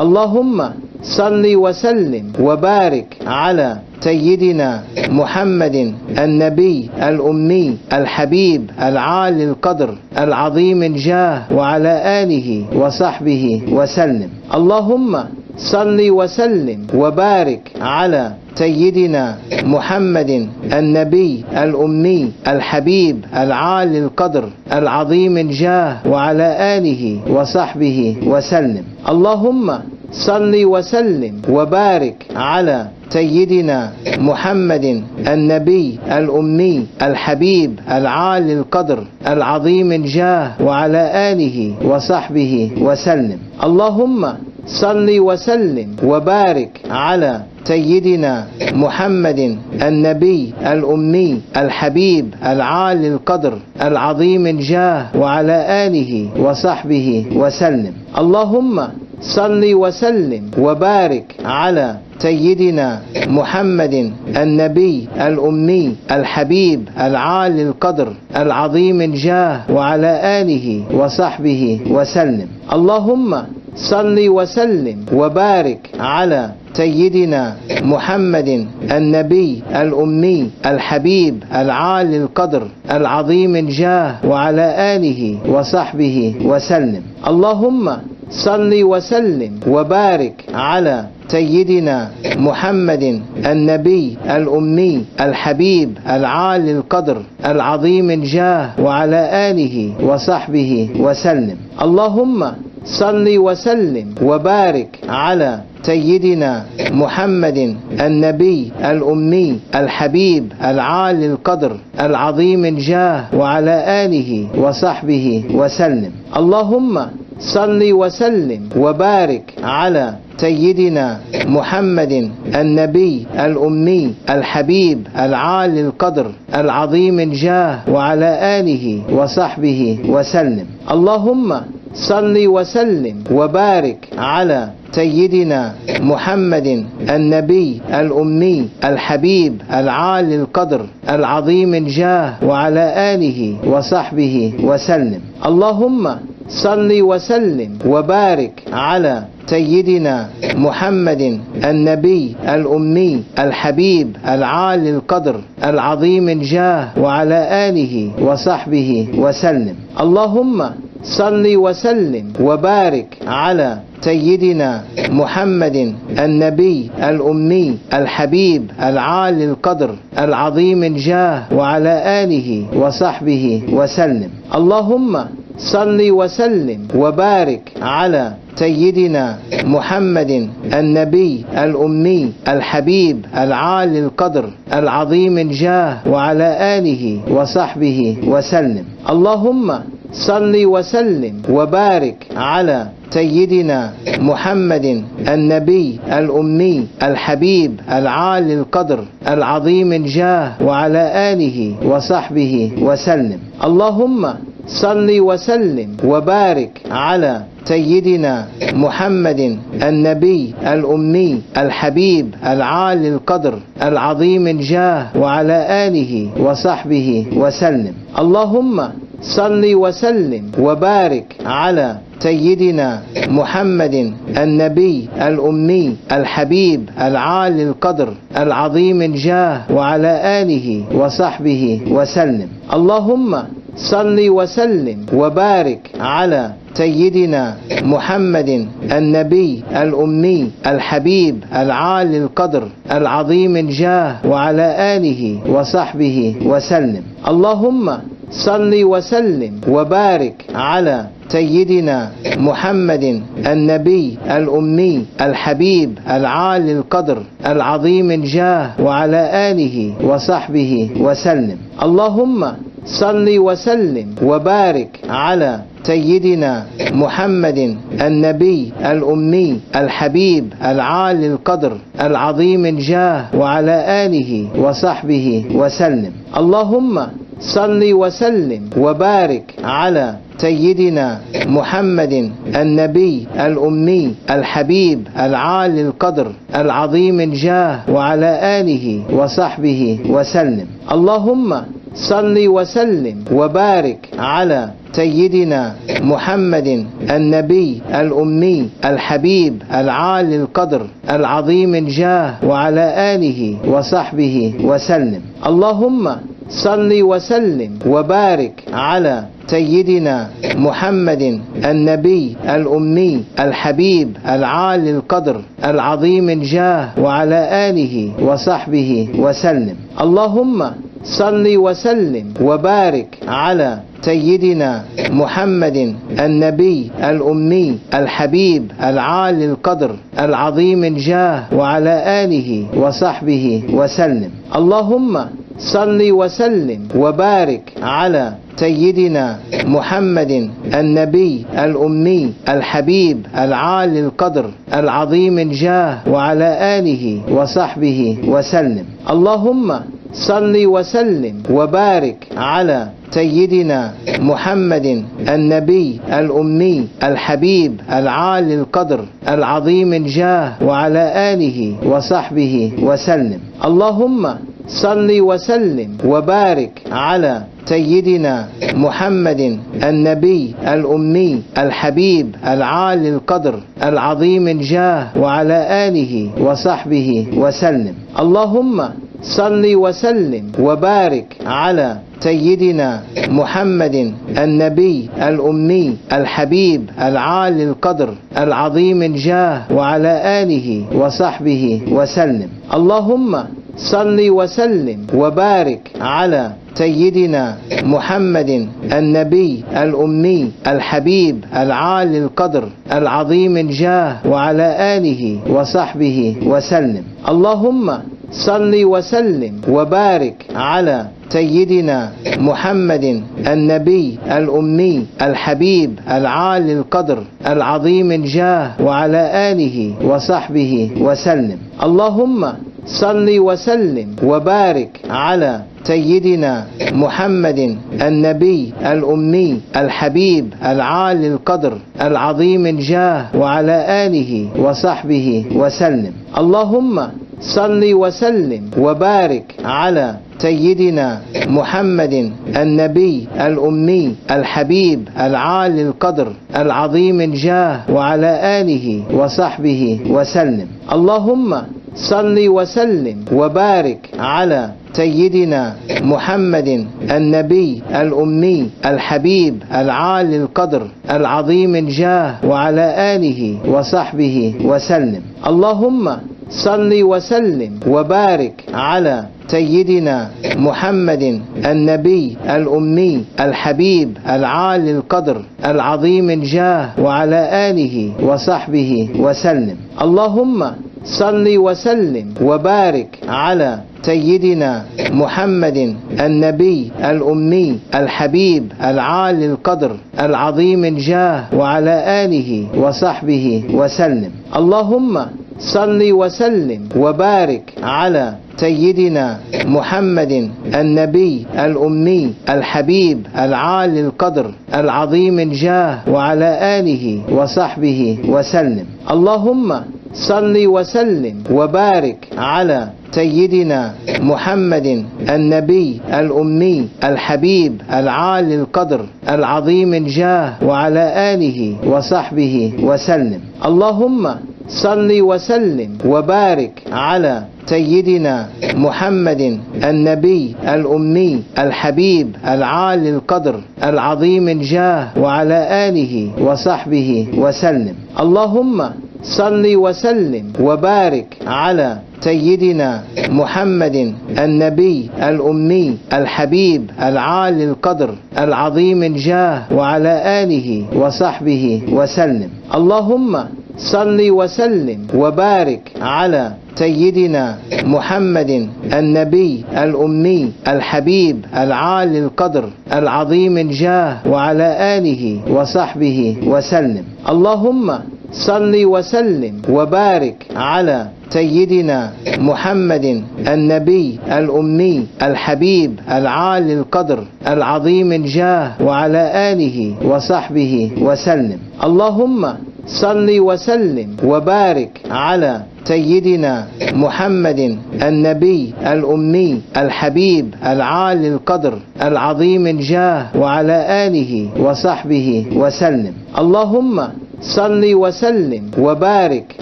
اللهم صل وسلم وبارك على سيدنا محمد النبي الأمي الحبيب العالي القدر العظيم الجاه وعلى آله وصحبه وسلم. اللهم صل وسلم وبارك على سيدنا محمد النبي الأمي الحبيب العالي القدر العظيم الجاه وعلى آله وصحبه وسلم. اللهم صل وسلم وبارك على سيدنا محمد النبي الأمي الحبيب العالي القدر العظيم الجاه وعلى آله وصحبه وسلم. اللهم صل وسلم وبارك على سيدنا محمد النبي الأمي الحبيب العالي القدر العظيم الجاه وعلى آله وصحبه وسلم. اللهم صل وسلم وبارك على سيدنا محمد النبي الأمي الحبيب العالي القدر العظيم الجاه وعلى آله وصحبه وسلم. اللهم صل وسلم وبارك على سيدنا محمد النبي الأمي الحبيب العالي القدر العظيم الجاه وعلى آله وصحبه وسلم. اللهم صل وسلم وبارك على سيدنا محمد النبي الأمي الحبيب العالي القدر العظيم الجاه وعلى آله وصحبه وسلم. اللهم صل وسلم وبارك على سيدنا محمد النبي الأمي الحبيب العالي القدر العظيم الجاه وعلى آله وصحبه وسلم. اللهم صل وسلم وبارك على سيدنا محمد النبي الأمي الحبيب العالي القدر العظيم الجاه وعلى آله وصحبه وسلم. اللهم صل وسلم وبارك على سيدنا محمد النبي الأمي الحبيب العالي القدر العظيم الجاه وعلى آله وصحبه وسلم. اللهم صل وسلم وبارك على سيدنا محمد النبي الأمي الحبيب العالي القدر العظيم الجاه وعلى آله وصحبه وسلم. اللهم صل وسلم وبارك على سيدنا محمد النبي الأمي الحبيب العالي القدر العظيم الجاه وعلى آله وصحبه وسلم. اللهم صل وسلم وبارك على سيدنا محمد النبي الأمي الحبيب العالي القدر العظيم الجاه وعلى آله وصحبه وسلم. اللهم صل وسلم وبارك على سيدنا محمد النبي الأمي الحبيب العالي القدر العظيم الجاه وعلى آله وصحبه وسلم. اللهم صل وسلم وبارك على سيدنا محمد النبي الأمي الحبيب العالي القدر العظيم الجاه وعلى آله وصحبه وسلم. اللهم صل وسلم وبارك على سيدنا محمد النبي الأمي الحبيب العالي القدر العظيم الجاه وعلى آله وصحبه وسلم. اللهم صل وسلم وبارك على سيدنا محمد النبي الأمي الحبيب العالي القدر العظيم الجاه وعلى آله وصحبه وسلم. اللهم صل وسلم وبارك على سيدنا محمد النبي الأمي الحبيب العالي القدر العظيم الجاه وعلى آله وصحبه وسلم. اللهم صل وسلم وبارك على سيدنا محمد النبي الأمي الحبيب العالي القدر العظيم الجاه وعلى آله وصحبه وسلم. اللهم صل وسلم وبارك على سيدنا محمد النبي الأمي الحبيب العالي القدر العظيم الجاه وعلى آله وصحبه وسلم. اللهم صل وسلم وبارك على سيدنا محمد النبي الأمي الحبيب العالي القدر العظيم الجاه وعلى آله وصحبه وسلم. اللهم صل وسلم وبارك على سيدنا محمد النبي الأمي الحبيب العالي القدر العظيم الجاه وعلى آله وصحبه وسلم. اللهم صل وسلم وبارك على سيدنا محمد النبي الأمي الحبيب العالي القدر العظيم الجاه وعلى آله وصحبه وسلم. اللهم صل وسلم وبارك على سيدنا محمد النبي الأمي الحبيب العالي القدر العظيم الجاه وعلى آله وصحبه وسلم. اللهم صل وسلم وبارك على سيدنا محمد النبي الأمي الحبيب العالي القدر العظيم الجاه وعلى آله وصحبه وسلم. اللهم صل وسلم وبارك على سيدنا محمد النبي الأمي الحبيب العالي القدر العظيم الجاه وعلى آله وصحبه وسلم. اللهم صل وسلم وبارك على سيدنا محمد النبي الأمي الحبيب العالي القدر العظيم الجاه وعلى آله وصحبه وسلم. اللهم صل وسلم وبارك على سيدنا محمد النبي الأمي الحبيب العالي القدر العظيم الجاه وعلى آله وصحبه وسلم. اللهم صل وسلم وبارك على سيدنا محمد النبي الأمي الحبيب العالي القدر العظيم الجاه وعلى آله وصحبه وسلم. اللهم صل وسلم وبارك على سيدنا محمد النبي الأمي الحبيب العالي القدر العظيم الجاه وعلى آله وصحبه وسلم. اللهم صل وسلم وبارك على سيدنا محمد النبي الأمي الحبيب العالي القدر العظيم الجاه وعلى آله وصحبه وسلم. اللهم صل وسلم وبارك على سيدنا محمد النبي الأمي الحبيب العالي القدر العظيم الجاه وعلى آله وصحبه وسلم. اللهم صل وسلم وبارك على سيدنا محمد النبي الأمي الحبيب العالي القدر العظيم الجاه وعلى آله وصحبه وسلم. اللهم صل وسلم وبارك على سيدنا محمد النبي الأمي الحبيب العالي القدر العظيم الجاه وعلى آله وصحبه وسلم. اللهم صل وسلم وبارك على سيدنا محمد النبي الأمي الحبيب العالي القدر العظيم الجاه وعلى آله وصحبه وسلم. اللهم صل وسلم وبارك على سيدنا محمد النبي الأمي الحبيب العالي القدر العظيم الجاه وعلى آله وصحبه وسلم. اللهم صل وسلم وبارك على سيدنا محمد النبي الأمي الحبيب العالي القدر العظيم الجاه وعلى آله وصحبه وسلم. اللهم صل وسلم وبارك على سيدنا محمد النبي الأمي الحبيب العالي القدر العظيم الجاه وعلى آله وصحبه وسلم. اللهم صل وسلم وبارك على سيدنا محمد النبي الأمي الحبيب العالي القدر العظيم الجاه وعلى آله وصحبه وسلم. اللهم صل وسلم وبارك على سيدنا محمد النبي الأمي الحبيب العالي القدر العظيم الجاه وعلى آله وصحبه وسلم. اللهم صل وسلم وبارك على سيدنا محمد النبي الأمي الحبيب العالي القدر العظيم الجاه وعلى آله وصحبه وسلم. اللهم صل وسلم وبارك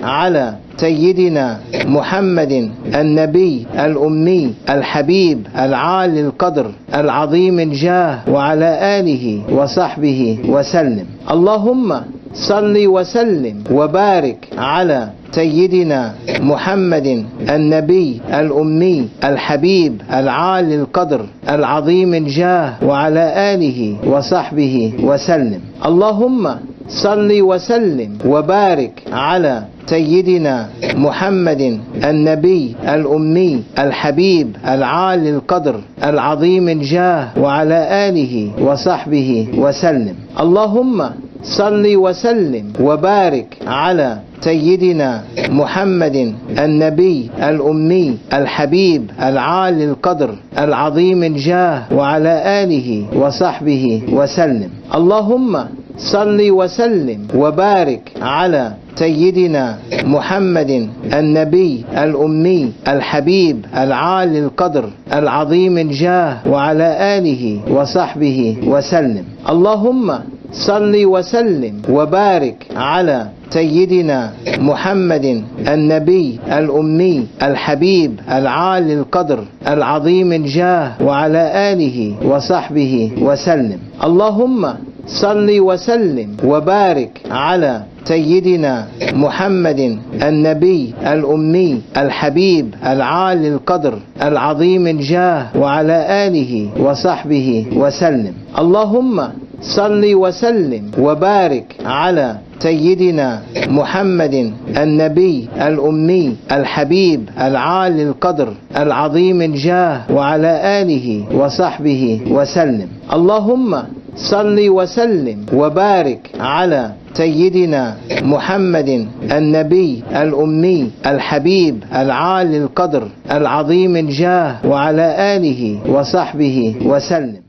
على سيدنا محمد النبي الأمي الحبيب العالي القدر العظيم الجاه وعلى آله وصحبه وسلم. اللهم صل وسلم وبارك على سيدنا محمد النبي الأمي الحبيب العالي القدر العظيم الجاه وعلى آله وصحبه وسلم. اللهم صل وسلم وبارك على سيدنا محمد النبي الأمي الحبيب العالي القدر العظيم الجاه وعلى آله وصحبه وسلم. اللهم صل وسلم وبارك على سيدنا محمد النبي الأمي الحبيب العالي القدر العظيم الجاه وعلى آله وصحبه وسلم. اللهم صل وسلم وبارك على سيدنا محمد النبي الأمي الحبيب العالي القدر العظيم الجاه وعلى آله وصحبه وسلم. اللهم صل وسلم وبارك على سيدنا محمد النبي الأمي الحبيب العالي القدر العظيم الجاه وعلى آله وصحبه وسلم. اللهم صل وسلم وبارك على سيدنا محمد النبي الأمي الحبيب العالي القدر العظيم الجاه وعلى آله وصحبه وسلم. اللهم صل وسلم وبارك على سيدنا محمد النبي الأمي الحبيب العالي القدر العظيم الجاه وعلى آله وصحبه وسلم. اللهم صل وسلم وبارك على سيدنا محمد النبي الأمي الحبيب العالي القدر العظيم الجاه وعلى آله وصحبه وسلم.